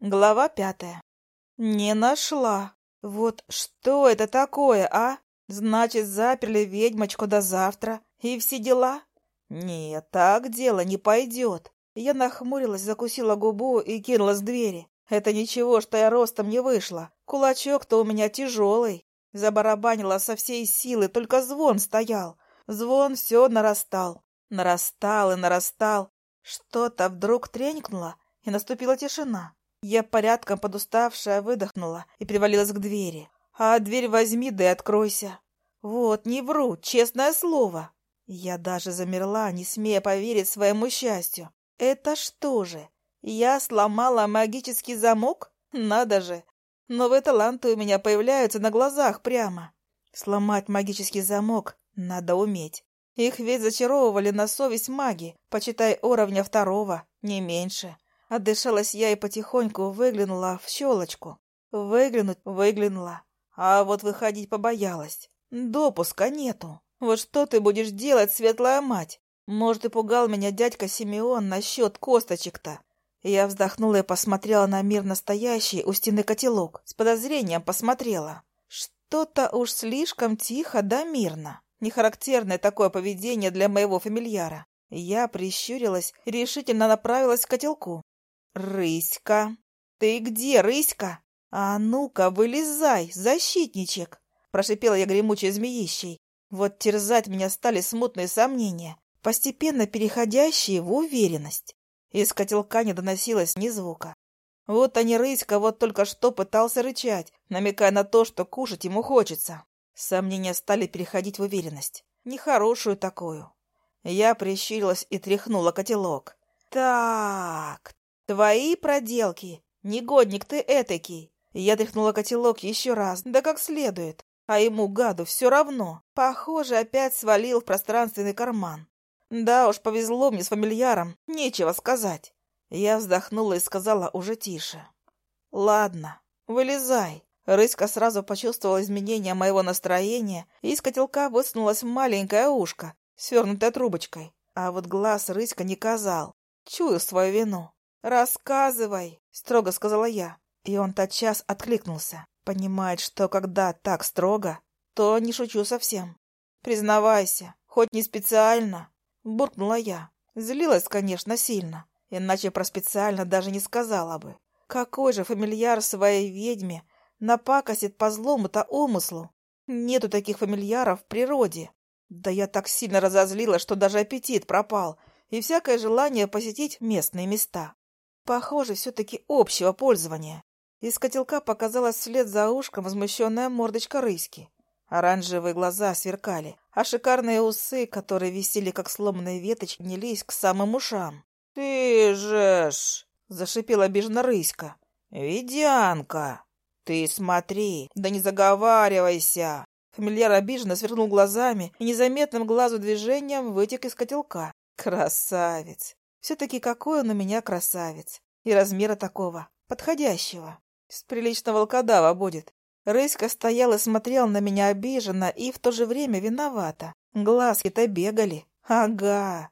Глава пятая. «Не нашла. Вот что это такое, а? Значит, заперли ведьмочку до завтра и все дела? Нет, так дело не пойдет». Я нахмурилась, закусила губу и кинулась к двери. «Это ничего, что я ростом не вышла. Кулачок-то у меня тяжелый». Забарабанила со всей силы, только звон стоял. Звон все нарастал. Нарастал и нарастал. Что-то вдруг тренькнуло, и наступила тишина. Я порядком подуставшая выдохнула и привалилась к двери. А дверь возьми да и откройся. Вот, не вру, честное слово. Я даже замерла, не смея поверить своему счастью. Это что же? Я сломала магический замок? Надо же! Новые таланты у меня появляются на глазах прямо. Сломать магический замок надо уметь. Их ведь зачаровывали на совесть маги, почитай уровня второго, не меньше. Отдышалась я и потихоньку выглянула в щелочку. Выглянуть выглянула, а вот выходить побоялась. Допуска нету. Вот что ты будешь делать, светлая мать? Может, и пугал меня дядька Симеон насчет косточек-то. Я вздохнула и посмотрела на мир настоящий у стены котелок. С подозрением посмотрела. Что-то уж слишком тихо да мирно. Нехарактерное такое поведение для моего фамильяра. Я прищурилась и решительно направилась к котелку. «Рыська! Ты где, Рыська? А ну-ка, вылезай, защитничек!» Прошипела я гремучей змеищей. Вот терзать меня стали смутные сомнения, постепенно переходящие в уверенность. Из котелка не доносилось ни звука. Вот они, Рыська, вот только что пытался рычать, намекая на то, что кушать ему хочется. Сомнения стали переходить в уверенность. Нехорошую такую. Я прищурилась и тряхнула котелок. «Так, «Твои проделки! Негодник ты этакий!» Я тряхнула котелок еще раз, да как следует. А ему, гаду, все равно. Похоже, опять свалил в пространственный карман. Да уж, повезло мне с фамильяром, нечего сказать. Я вздохнула и сказала уже тише. «Ладно, вылезай». Рыська сразу почувствовала изменение моего настроения, и из котелка высунулась маленькое ушко, свернутое трубочкой. А вот глаз Рыська не казал. Чую свою вину. «Рассказывай!» — строго сказала я. И он тотчас откликнулся. Понимает, что когда так строго, то не шучу совсем. «Признавайся, хоть не специально!» — буркнула я. Злилась, конечно, сильно. Иначе про специально даже не сказала бы. Какой же фамильяр своей ведьме напакосит по злому-то умыслу? Нету таких фамильяров в природе. Да я так сильно разозлила, что даже аппетит пропал, и всякое желание посетить местные места. Похоже, все-таки общего пользования. Из котелка показалась вслед за ушком возмущенная мордочка рыськи. Оранжевые глаза сверкали, а шикарные усы, которые висели как сломанные веточки, гнились к самым ушам. «Ты же ж!» — зашипела обиженно рыська. «Ведянка! Ты смотри, да не заговаривайся!» Фамильяр обиженно свернул глазами и незаметным глазу движением вытек из котелка. «Красавец! Все-таки какой он у меня красавец. И размера такого, подходящего. С приличного волкодава будет. Рыська стоял и смотрел на меня обиженно и в то же время виновата. Глазки-то бегали. Ага.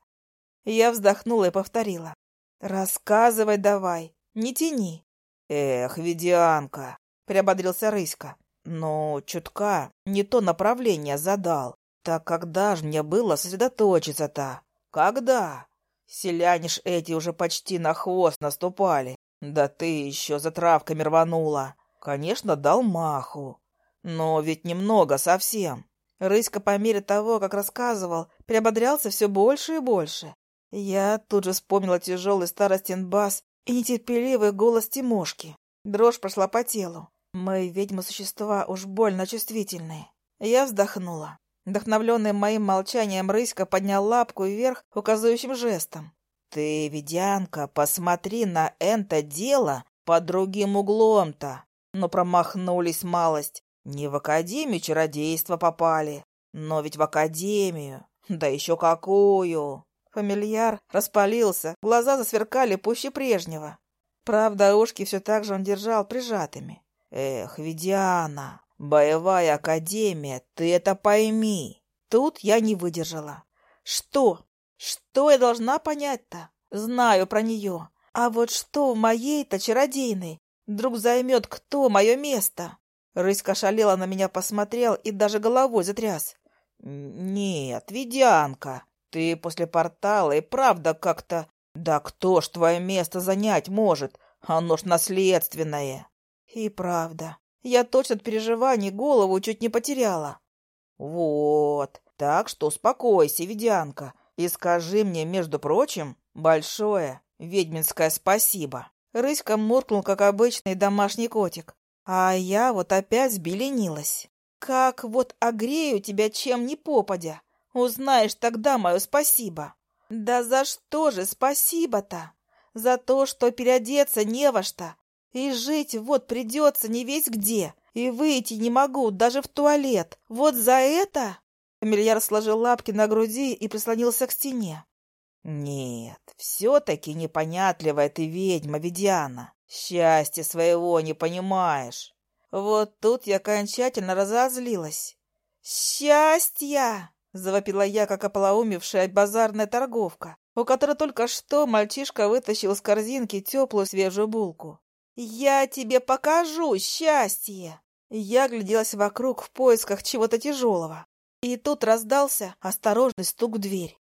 Я вздохнула и повторила. «Рассказывай давай, не тяни». «Эх, ведианка!» — приободрился Рыська. Но чутка не то направление задал. Так когда ж мне было сосредоточиться-то? Когда?» Селяне ж эти уже почти на хвост наступали. Да ты еще за травками рванула. Конечно, дал маху. Но ведь немного совсем. Рыська по мере того, как рассказывал, приободрялся все больше и больше. Я тут же вспомнила тяжелый старостин бас и нетерпеливый голос Тимошки. Дрожь прошла по телу. Мы, ведьмы-существа, уж больно чувствительные. Я вздохнула. Вдохновленный моим молчанием Рыська поднял лапку вверх указывающим жестом. «Ты, ведянка, посмотри на это дело под другим углом-то!» Но промахнулись малость. Не в Академию чародейства попали, но ведь в Академию. Да еще какую! Фамильяр распалился, глаза засверкали пуще прежнего. Правда, ушки все так же он держал прижатыми. «Эх, Ведяна, «Боевая академия, ты это пойми!» Тут я не выдержала. «Что? Что я должна понять-то? Знаю про нее. А вот что в моей-то чародейной? Вдруг займет, кто мое место?» Рыська шалела на меня, посмотрел и даже головой затряс. «Нет, Ведянка, ты после портала и правда как-то... Да кто ж твое место занять может? Оно ж наследственное!» «И правда. Я точно от переживаний голову чуть не потеряла. Вот. Так что успокойся, ведянка, и скажи мне, между прочим, большое ведьминское спасибо. Рыська муркнул, как обычный домашний котик, а я вот опять сбеленилась. Как вот огрею тебя чем ни попадя, узнаешь тогда мое спасибо. Да за что же спасибо-то? За то, что переодеться не во что, и жить вот придется не весь где. И выйти не могу, даже в туалет. Вот за это...» Фамильяр сложил лапки на груди и прислонился к стене. «Нет, все-таки непонятливая ты ведьма, Ведяна. Счастья своего не понимаешь». Вот тут я окончательно разозлилась. «Счастья!» — завопила я, как ополоумевшая базарная торговка, у которой только что мальчишка вытащил из корзинки теплую свежую булку. «Я тебе покажу счастье!» Я гляделась вокруг в поисках чего-то тяжелого. И тут раздался осторожный стук в дверь.